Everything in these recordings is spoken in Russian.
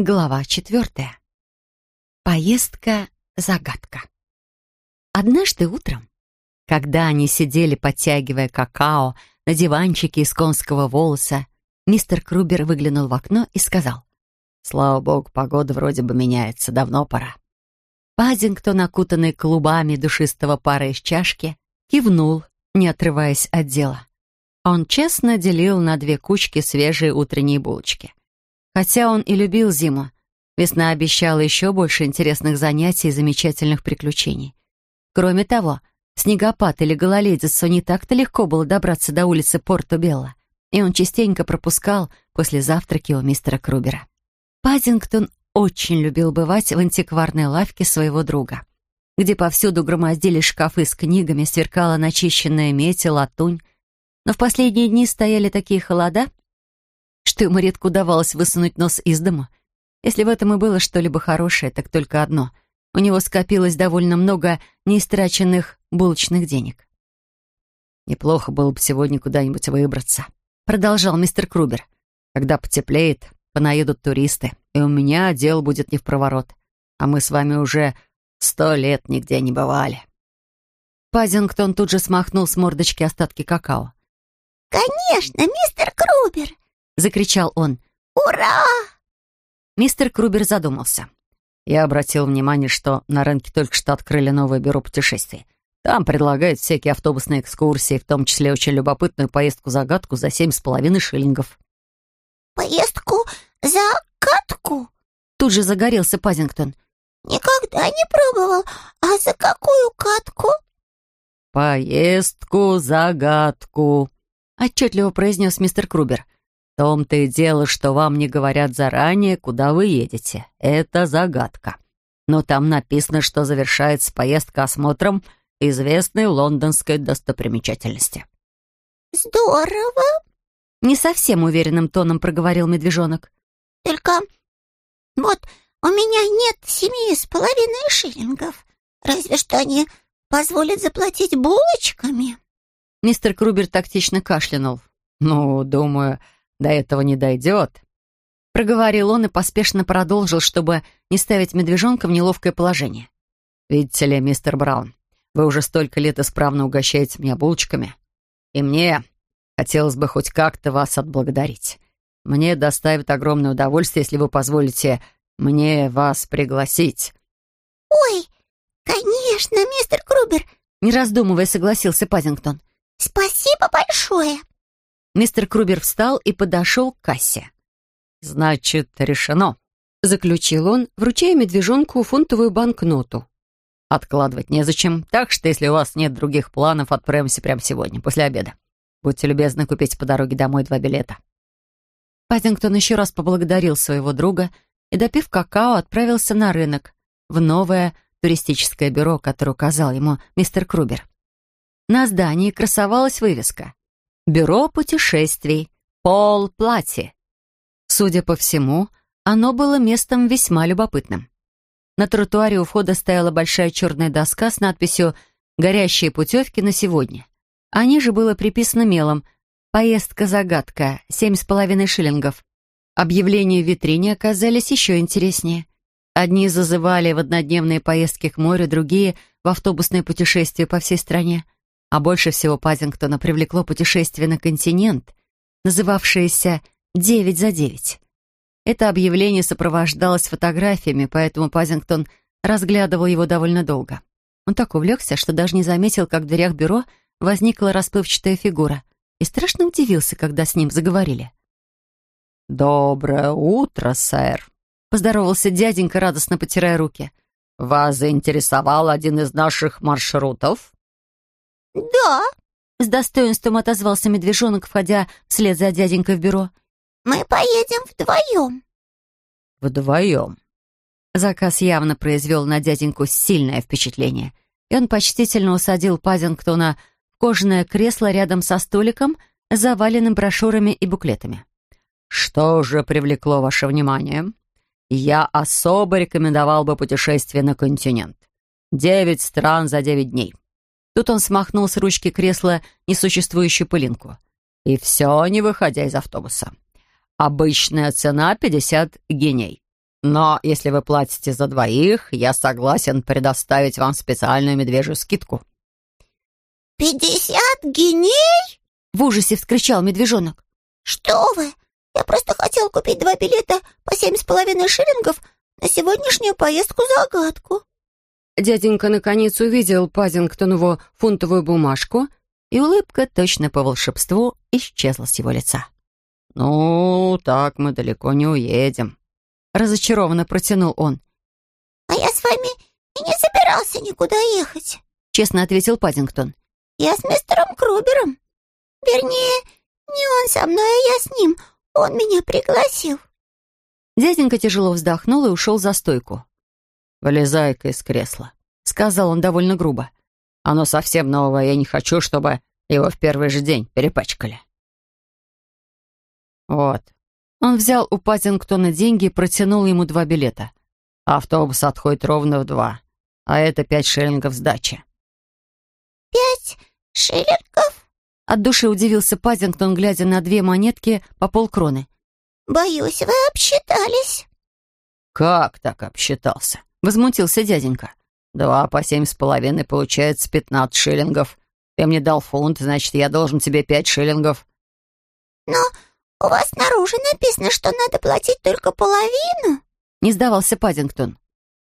Глава четвертая. Поездка-загадка. Однажды утром, когда они сидели, подтягивая какао на диванчике из конского волоса, мистер Крубер выглянул в окно и сказал, «Слава богу, погода вроде бы меняется, давно пора». Паддингтон, окутанный клубами душистого пара из чашки, кивнул, не отрываясь от дела. Он честно делил на две кучки свежие утренние булочки. Хотя он и любил зиму, весна обещала еще больше интересных занятий и замечательных приключений. Кроме того, снегопад или гололедицу не так-то легко было добраться до улицы Порто-Белла, и он частенько пропускал после завтраки у мистера Крубера. Паддингтон очень любил бывать в антикварной лавке своего друга, где повсюду громоздились шкафы с книгами, сверкала начищенная медь и латунь, но в последние дни стояли такие холода, что ему редко удавалось высунуть нос из дома. Если в этом и было что-либо хорошее, так только одно. У него скопилось довольно много неистраченных булочных денег. «Неплохо было бы сегодня куда-нибудь выбраться», — продолжал мистер Крубер. «Когда потеплеет, понаедут туристы, и у меня дело будет не в проворот. А мы с вами уже сто лет нигде не бывали». Пазингтон тут же смахнул с мордочки остатки какао. «Конечно, мистер Крубер!» Закричал он. «Ура!» Мистер Крубер задумался. Я обратил внимание, что на рынке только что открыли новое бюро путешествий. Там предлагают всякие автобусные экскурсии, в том числе очень любопытную поездку-загадку за семь с половиной шиллингов. «Поездку-загадку?» Тут же загорелся Пазингтон. «Никогда не пробовал. А за какую катку?» «Поездку-загадку», — отчетливо произнес мистер Крубер. — том-то и дело, что вам не говорят заранее, куда вы едете. Это загадка. Но там написано, что завершается поездка осмотром известной лондонской достопримечательности. «Здорово!» — не совсем уверенным тоном проговорил медвежонок. «Только вот у меня нет семи с половиной шиллингов. Разве что они позволят заплатить булочками?» Мистер Крубер тактично кашлянул. «Ну, думаю, до этого не дойдет», — проговорил он и поспешно продолжил, чтобы не ставить медвежонка в неловкое положение. «Видите ли, мистер Браун, вы уже столько лет исправно угощаете меня булочками, и мне хотелось бы хоть как-то вас отблагодарить. Мне доставит огромное удовольствие, если вы позволите мне вас пригласить». «Ой, конечно, мистер Крубер!» Не раздумывая, согласился Пазингтон. «Спасибо большое!» Мистер Крубер встал и подошел к кассе. «Значит, решено», — заключил он, вручая медвежонку фунтовую банкноту. «Откладывать незачем, так что если у вас нет других планов, отправимся прямо сегодня, после обеда. Будьте любезны купить по дороге домой два билета». Паттингтон еще раз поблагодарил своего друга и, допив какао, отправился на рынок, в новое туристическое бюро, которое указал ему мистер Крубер. На здании красовалась вывеска Бюро путешествий. Пол Плати. Судя по всему, оно было местом весьма любопытным. На тротуаре у входа стояла большая черная доска с надписью «Горящие путевки на сегодня». А ниже было приписано мелом «Поездка-загадка, семь с половиной шиллингов». Объявления в витрине оказались еще интереснее. Одни зазывали в однодневные поездки к морю, другие — в автобусные путешествия по всей стране — а больше всего Пазингтона привлекло путешествие на континент, называвшееся «Девять за девять». Это объявление сопровождалось фотографиями, поэтому Пазингтон разглядывал его довольно долго. Он так увлекся, что даже не заметил, как в дверях бюро возникла расплывчатая фигура, и страшно удивился, когда с ним заговорили. «Доброе утро, сэр», — поздоровался дяденька, радостно потирая руки. «Вас заинтересовал один из наших маршрутов?» «Да», — с достоинством отозвался медвежонок, входя вслед за дяденькой в бюро. «Мы поедем вдвоем». «Вдвоем?» Заказ явно произвел на дяденьку сильное впечатление, и он почтительно усадил Пазингтона в кожаное кресло рядом со столиком, заваленным брошюрами и буклетами. «Что же привлекло ваше внимание? Я особо рекомендовал бы путешествие на континент. Девять стран за девять дней. Тут он смахнул с ручки кресла несуществующую пылинку. И все, не выходя из автобуса. Обычная цена — 50 геней. Но если вы платите за двоих, я согласен предоставить вам специальную медвежью скидку». «Пятьдесят геней?» — в ужасе вскричал медвежонок. «Что вы! Я просто хотел купить два билета по семь с половиной шиллингов на сегодняшнюю поездку-загадку». Дяденька наконец увидел Пазингтонову фунтовую бумажку, и улыбка, точно по волшебству, исчезла с его лица. «Ну, так мы далеко не уедем», — разочарованно протянул он. «А я с вами и не собирался никуда ехать», — честно ответил Паддингтон. «Я с мистером Крубером. Вернее, не он со мной, а я с ним. Он меня пригласил». Дяденька тяжело вздохнул и ушел за стойку. «Вылезай-ка из кресла», — сказал он довольно грубо. «Оно совсем новое, я не хочу, чтобы его в первый же день перепачкали». «Вот». Он взял у Паттингтона деньги и протянул ему два билета. «Автобус отходит ровно в два, а это пять шиллингов сдачи». «Пять шиллингов?» От души удивился Паттингтон, глядя на две монетки по полкроны. «Боюсь, вы обсчитались». «Как так обсчитался?» — возмутился дяденька. «Два по семь с половиной получается пятнадцать шиллингов. Ты мне дал фунт, значит, я должен тебе пять шиллингов». «Но у вас снаружи написано, что надо платить только половину?» — не сдавался Паддингтон.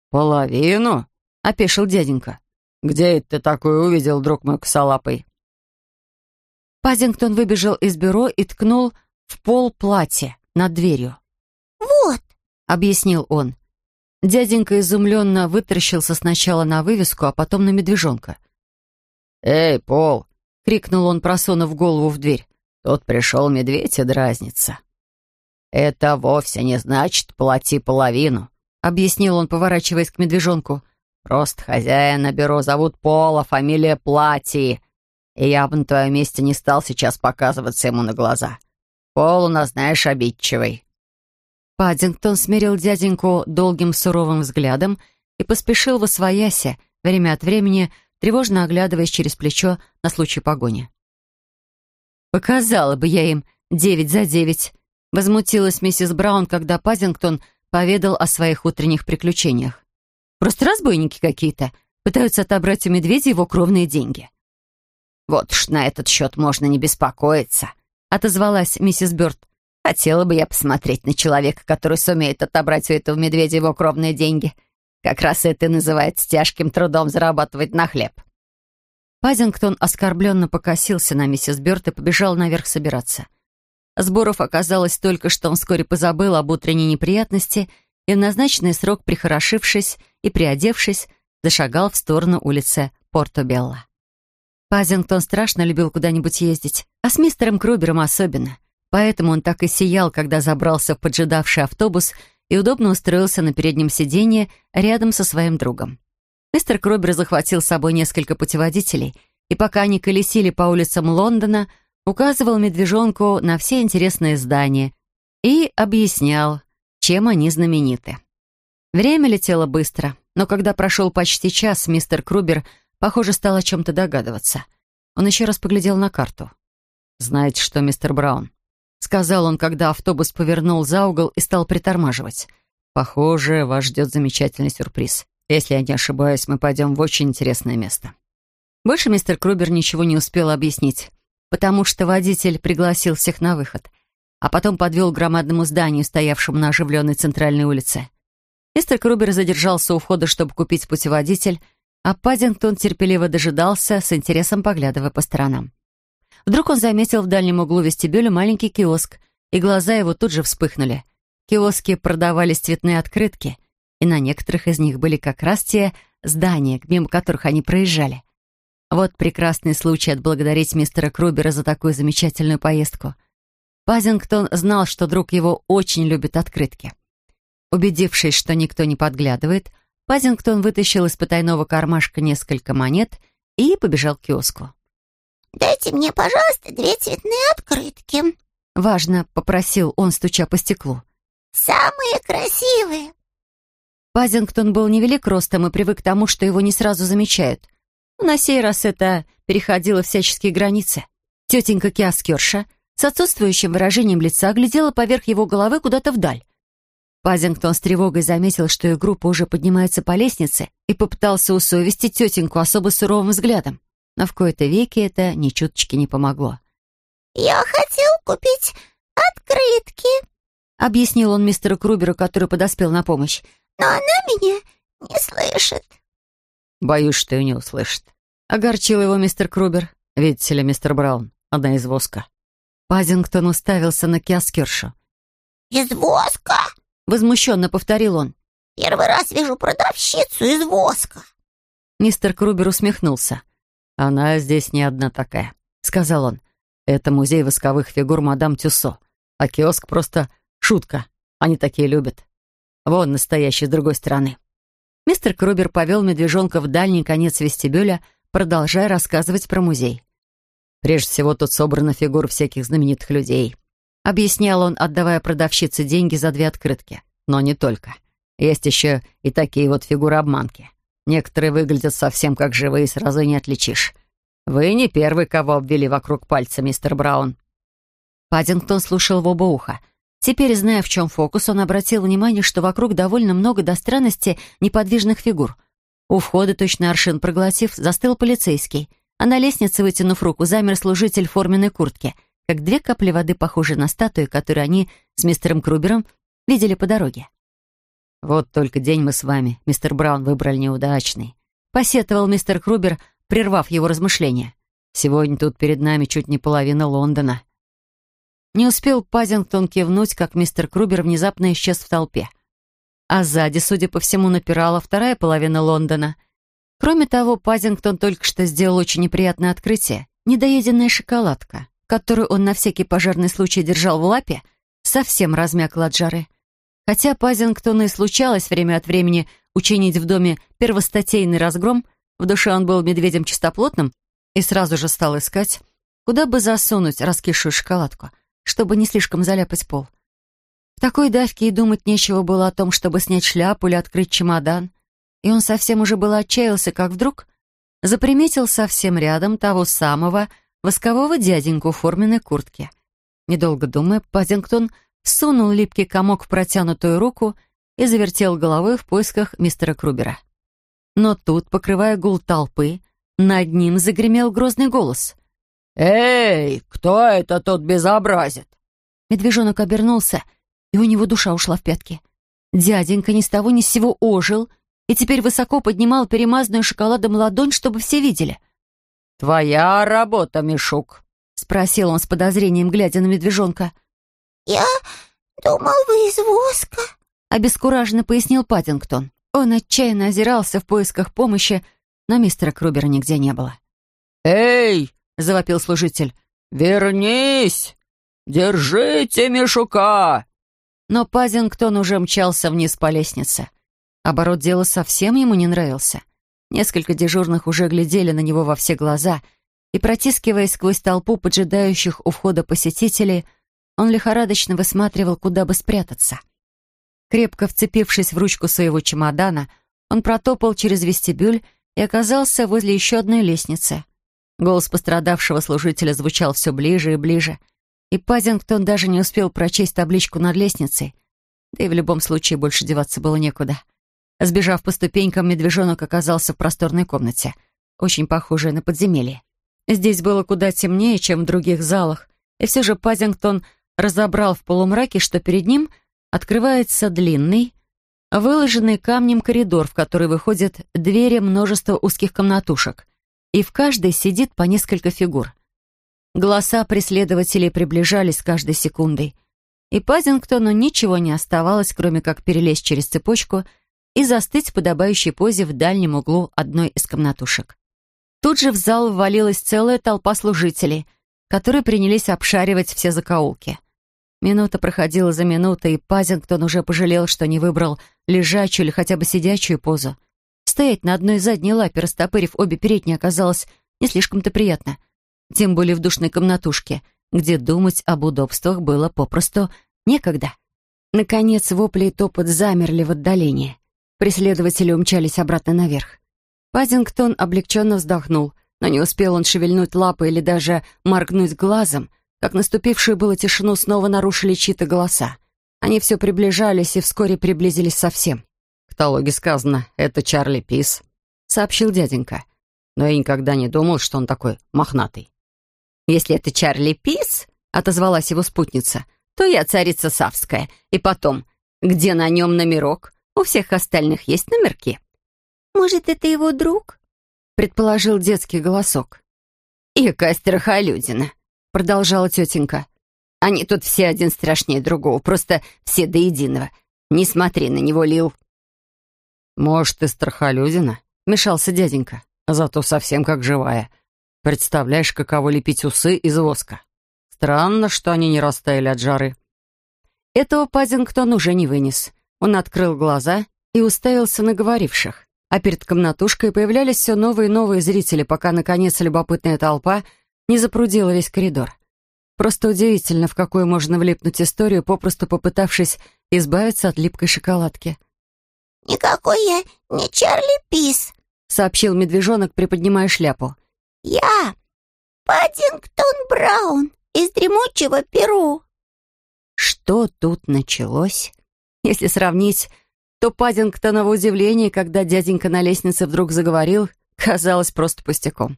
«Половину?» — опешил дяденька. «Где это ты такое увидел, друг мой косолапый?» Паддингтон выбежал из бюро и ткнул в пол платья над дверью. «Вот», — объяснил он. Дяденька изумленно вытаращился сначала на вывеску, а потом на медвежонка. «Эй, Пол!» — крикнул он, просунув голову в дверь. «Тут пришел медведь и дразнится». «Это вовсе не значит плати половину», — объяснил он, поворачиваясь к медвежонку. «Просто хозяина бюро зовут Пола, фамилия Плати, и я бы на твоем месте не стал сейчас показываться ему на глаза. Пол у нас, знаешь, обидчивый». Паддингтон смирил дяденьку долгим суровым взглядом и поспешил в освояси, время от времени тревожно оглядываясь через плечо на случай погони. «Показала бы я им девять за девять», — возмутилась миссис Браун, когда Паддингтон поведал о своих утренних приключениях. «Просто разбойники какие-то, пытаются отобрать у медведя его кровные деньги». «Вот уж на этот счет можно не беспокоиться», — отозвалась миссис Бёрд. Хотела бы я посмотреть на человека, который сумеет отобрать у этого медведя его кровные деньги. Как раз это и называется тяжким трудом зарабатывать на хлеб. Пазингтон оскорбленно покосился на миссис Бёрд и побежал наверх собираться. Сборов оказалось только, что он вскоре позабыл об утренней неприятности и в назначенный срок, прихорошившись и приодевшись, зашагал в сторону улицы Порто-Белла. Пазингтон страшно любил куда-нибудь ездить, а с мистером Крубером особенно — Поэтому он так и сиял, когда забрался в поджидавший автобус и удобно устроился на переднем сиденье рядом со своим другом. Мистер Кробер захватил с собой несколько путеводителей, и пока они колесили по улицам Лондона, указывал медвежонку на все интересные здания и объяснял, чем они знамениты. Время летело быстро, но когда прошел почти час, мистер Крубер, похоже, стал о чем-то догадываться. Он еще раз поглядел на карту. «Знаете что, мистер Браун?» — сказал он, когда автобус повернул за угол и стал притормаживать. «Похоже, вас ждет замечательный сюрприз. Если я не ошибаюсь, мы пойдем в очень интересное место». Больше мистер Крубер ничего не успел объяснить, потому что водитель пригласил всех на выход, а потом подвел к громадному зданию, стоявшему на оживленной центральной улице. Мистер Крубер задержался у входа, чтобы купить путеводитель, а Паддингтон терпеливо дожидался, с интересом поглядывая по сторонам. Вдруг он заметил в дальнем углу вестибюля маленький киоск, и глаза его тут же вспыхнули. В киоске продавались цветные открытки, и на некоторых из них были как раз те здания, мимо которых они проезжали. Вот прекрасный случай отблагодарить мистера Крубера за такую замечательную поездку. Пазингтон знал, что друг его очень любит открытки. Убедившись, что никто не подглядывает, Пазингтон вытащил из потайного кармашка несколько монет и побежал к киоску. «Дайте мне, пожалуйста, две цветные открытки», — важно попросил он, стуча по стеклу. «Самые красивые». Пазингтон был невелик ростом и привык к тому, что его не сразу замечают. Но на сей раз это переходило всяческие границы. Тетенька Киаскерша с отсутствующим выражением лица глядела поверх его головы куда-то вдаль. Пазингтон с тревогой заметил, что их группа уже поднимается по лестнице и попытался усовестить тетеньку особо суровым взглядом. Но в кои-то веки это ни чуточки не помогло. «Я хотел купить открытки», — объяснил он мистеру Круберу, который подоспел на помощь. «Но она меня не слышит». «Боюсь, что и не услышит». Огорчил его мистер Крубер. «Видите ли, мистер Браун, она из воска». Пазингтон уставился на киоскершу. «Из воска?» — возмущенно повторил он. «Первый раз вижу продавщицу из воска». Мистер Крубер усмехнулся. «Она здесь не одна такая», — сказал он. «Это музей восковых фигур мадам Тюссо, а киоск просто шутка. Они такие любят. Вон настоящий с другой стороны». Мистер Крубер повел медвежонка в дальний конец вестибюля, продолжая рассказывать про музей. Прежде всего, тут собрана фигур всяких знаменитых людей. Объяснял он, отдавая продавщице деньги за две открытки. Но не только. Есть еще и такие вот фигуры-обманки. Некоторые выглядят совсем как живые, сразу не отличишь. Вы не первый, кого обвели вокруг пальца, мистер Браун. Паддингтон слушал в оба уха. Теперь, зная, в чем фокус, он обратил внимание, что вокруг довольно много до странности неподвижных фигур. У входа, точно аршин проглотив, застыл полицейский — а на лестнице, вытянув руку, замер служитель форменной куртке, как две капли воды, похожие на статуи, которые они с мистером Крубером видели по дороге. «Вот только день мы с вами, мистер Браун, выбрали неудачный», — посетовал мистер Крубер, прервав его размышления. «Сегодня тут перед нами чуть не половина Лондона». Не успел Пазингтон кивнуть, как мистер Крубер внезапно исчез в толпе. А сзади, судя по всему, напирала вторая половина Лондона — Кроме того, Пазингтон только что сделал очень неприятное открытие. Недоеденная шоколадка, которую он на всякий пожарный случай держал в лапе, совсем размякла от жары. Хотя Пазингтону и случалось время от времени учинить в доме первостатейный разгром, в душе он был медведем чистоплотным и сразу же стал искать, куда бы засунуть раскисшую шоколадку, чтобы не слишком заляпать пол. В такой давке и думать нечего было о том, чтобы снять шляпу или открыть чемодан и он совсем уже было отчаялся, как вдруг заприметил совсем рядом того самого воскового дяденьку в форменной куртке. Недолго думая, Паддингтон всунул липкий комок в протянутую руку и завертел головой в поисках мистера Крубера. Но тут, покрывая гул толпы, над ним загремел грозный голос. «Эй, кто это тут безобразит?» Медвежонок обернулся, и у него душа ушла в пятки. Дяденька ни с того ни с сего ожил и теперь высоко поднимал перемазанную шоколадом ладонь, чтобы все видели. «Твоя работа, Мишук?» — спросил он с подозрением, глядя на медвежонка. «Я думал, вы из воска», — обескураженно пояснил Паттингтон. Он отчаянно озирался в поисках помощи, но мистера Крубера нигде не было. «Эй!» — завопил служитель. «Вернись! Держите Мишука!» Но Пазингтон уже мчался вниз по лестнице. Оборот дела совсем ему не нравился. Несколько дежурных уже глядели на него во все глаза, и, протискиваясь сквозь толпу поджидающих у входа посетителей, он лихорадочно высматривал, куда бы спрятаться. Крепко вцепившись в ручку своего чемодана, он протопал через вестибюль и оказался возле еще одной лестницы. Голос пострадавшего служителя звучал все ближе и ближе, и Пазингтон даже не успел прочесть табличку над лестницей, да и в любом случае больше деваться было некуда — Сбежав по ступенькам, медвежонок оказался в просторной комнате, очень похожей на подземелье. Здесь было куда темнее, чем в других залах, и все же Пазингтон разобрал в полумраке, что перед ним открывается длинный, выложенный камнем коридор, в который выходят двери множества узких комнатушек, и в каждой сидит по несколько фигур. Голоса преследователей приближались каждой секундой, и Пазингтону ничего не оставалось, кроме как перелезть через цепочку — и застыть в подобающей позе в дальнем углу одной из комнатушек. Тут же в зал ввалилась целая толпа служителей, которые принялись обшаривать все закоулки. Минута проходила за минутой, и Пазингтон уже пожалел, что не выбрал лежачую или хотя бы сидячую позу. Стоять на одной задней лапе, растопырив обе передние, оказалось не слишком-то приятно. Тем более в душной комнатушке, где думать об удобствах было попросту некогда. Наконец вопли и топот замерли в отдалении. Преследователи умчались обратно наверх. Паддингтон облегченно вздохнул, но не успел он шевельнуть лапой или даже моргнуть глазом, как наступившую было тишину снова нарушили чьи-то голоса. Они все приближались и вскоре приблизились совсем. «В каталоге сказано, это Чарли Пис», — сообщил дяденька. «Но я никогда не думал, что он такой мохнатый». «Если это Чарли Пис», — отозвалась его спутница, «то я царица Савская. И потом, где на нем номерок? У всех остальных есть номерки». «Может, это его друг?» — предположил детский голосок. «И Кастер продолжала тетенька. «Они тут все один страшнее другого, просто все до единого. Не смотри на него, Лил». «Может, и страхолюдина?» — мешался дяденька. «Зато совсем как живая. Представляешь, каково лепить усы из воска. Странно, что они не растаяли от жары». Этого Паддингтон уже не вынес. Он открыл глаза и уставился на говоривших. А перед комнатушкой появлялись все новые и новые зрители, пока, наконец, любопытная толпа не запрудила весь коридор. Просто удивительно, в какую можно влипнуть историю, попросту попытавшись избавиться от липкой шоколадки. «Никакой я не Чарли Пис», — сообщил медвежонок, приподнимая шляпу. «Я Паддингтон Браун из дремучего Перу». Что тут началось? Если сравнить, то Паддингтоново удивление, когда дяденька на лестнице вдруг заговорил, казалось просто пустяком.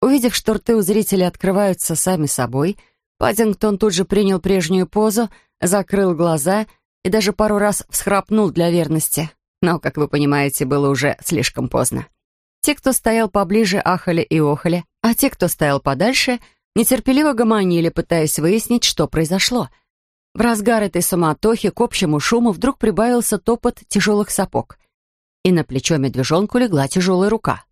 Увидев, что рты у зрителей открываются сами собой, Паддингтон тут же принял прежнюю позу, закрыл глаза и даже пару раз всхрапнул для верности. Но, как вы понимаете, было уже слишком поздно. Те, кто стоял поближе, ахали и охали, а те, кто стоял подальше, нетерпеливо гомонили, пытаясь выяснить, что произошло. В разгар этой суматохи к общему шуму вдруг прибавился топот тяжелых сапог, и на плечо медвежонку легла тяжелая рука.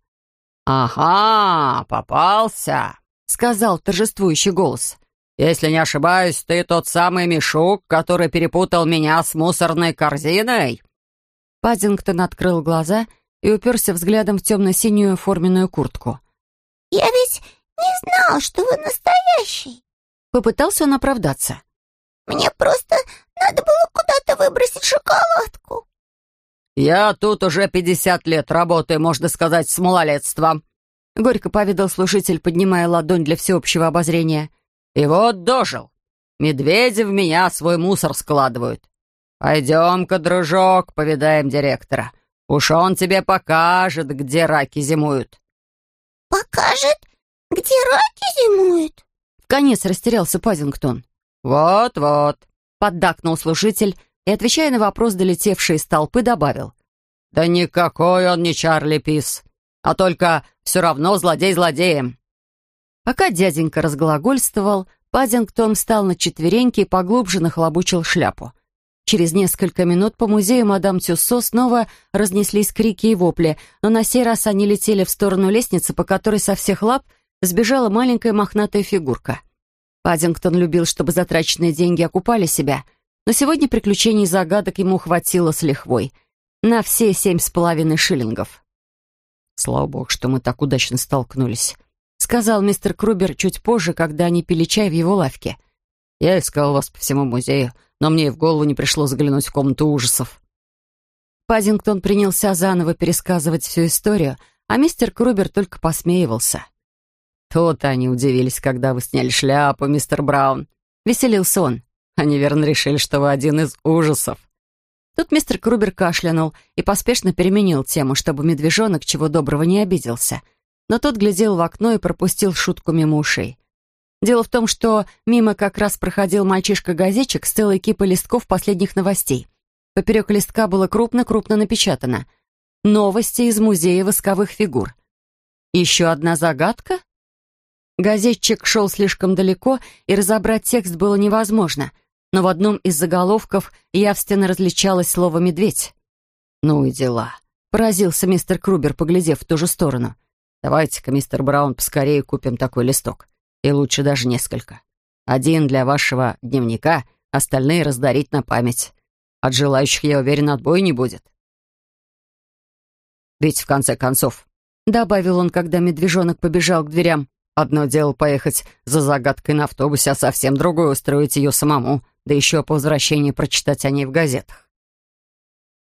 «Ага, попался», — сказал торжествующий голос. «Если не ошибаюсь, ты тот самый Мишук, который перепутал меня с мусорной корзиной?» Паддингтон открыл глаза и уперся взглядом в темно-синюю форменную куртку. «Я ведь не знал, что вы настоящий!» Попытался он оправдаться. «Мне просто надо было куда-то выбросить шоколадку!» «Я тут уже пятьдесят лет работаю, можно сказать, с малолетства!» Горько поведал слушатель, поднимая ладонь для всеобщего обозрения. И вот дожил. Медведи в меня свой мусор складывают. Пойдем-ка, дружок, повидаем директора. Уж он тебе покажет, где раки зимуют». «Покажет, где раки зимуют?» В конец растерялся Пазингтон. «Вот-вот», — поддакнул служитель и, отвечая на вопрос, долетевший из толпы, добавил. «Да никакой он не Чарли Пис, а только все равно злодей злодеем. Пока дяденька разглагольствовал, Паддингтон встал на четвереньки и поглубже нахлобучил шляпу. Через несколько минут по музею мадам Тюссо снова разнеслись крики и вопли, но на сей раз они летели в сторону лестницы, по которой со всех лап сбежала маленькая мохнатая фигурка. Паддингтон любил, чтобы затраченные деньги окупали себя, но сегодня приключений и загадок ему хватило с лихвой. На все семь с половиной шиллингов. Слава богу, что мы так удачно столкнулись. — сказал мистер Крубер чуть позже, когда они пили чай в его лавке. «Я искал вас по всему музею, но мне и в голову не пришло заглянуть в комнату ужасов». Пазингтон принялся заново пересказывать всю историю, а мистер Крубер только посмеивался. «То-то они удивились, когда вы сняли шляпу, мистер Браун», — веселился он. «Они верно решили, что вы один из ужасов». Тут мистер Крубер кашлянул и поспешно переменил тему, чтобы медвежонок чего доброго не обиделся — но тот глядел в окно и пропустил шутку мимо ушей. Дело в том, что мимо как раз проходил мальчишка-газетчик с целой кипой листков последних новостей. Поперек листка было крупно-крупно напечатано «Новости из музея восковых фигур». Еще одна загадка? Газетчик шел слишком далеко, и разобрать текст было невозможно, но в одном из заголовков явственно различалось слово «медведь». «Ну и дела», — поразился мистер Крубер, поглядев в ту же сторону — Давайте-ка, мистер Браун, поскорее купим такой листок. И лучше даже несколько. Один для вашего дневника, остальные раздарить на память. От желающих, я уверен, отбоя не будет. Ведь, в конце концов, добавил он, когда медвежонок побежал к дверям, одно дело поехать за загадкой на автобусе, а совсем другое устроить ее самому, да еще по возвращении прочитать о ней в газетах.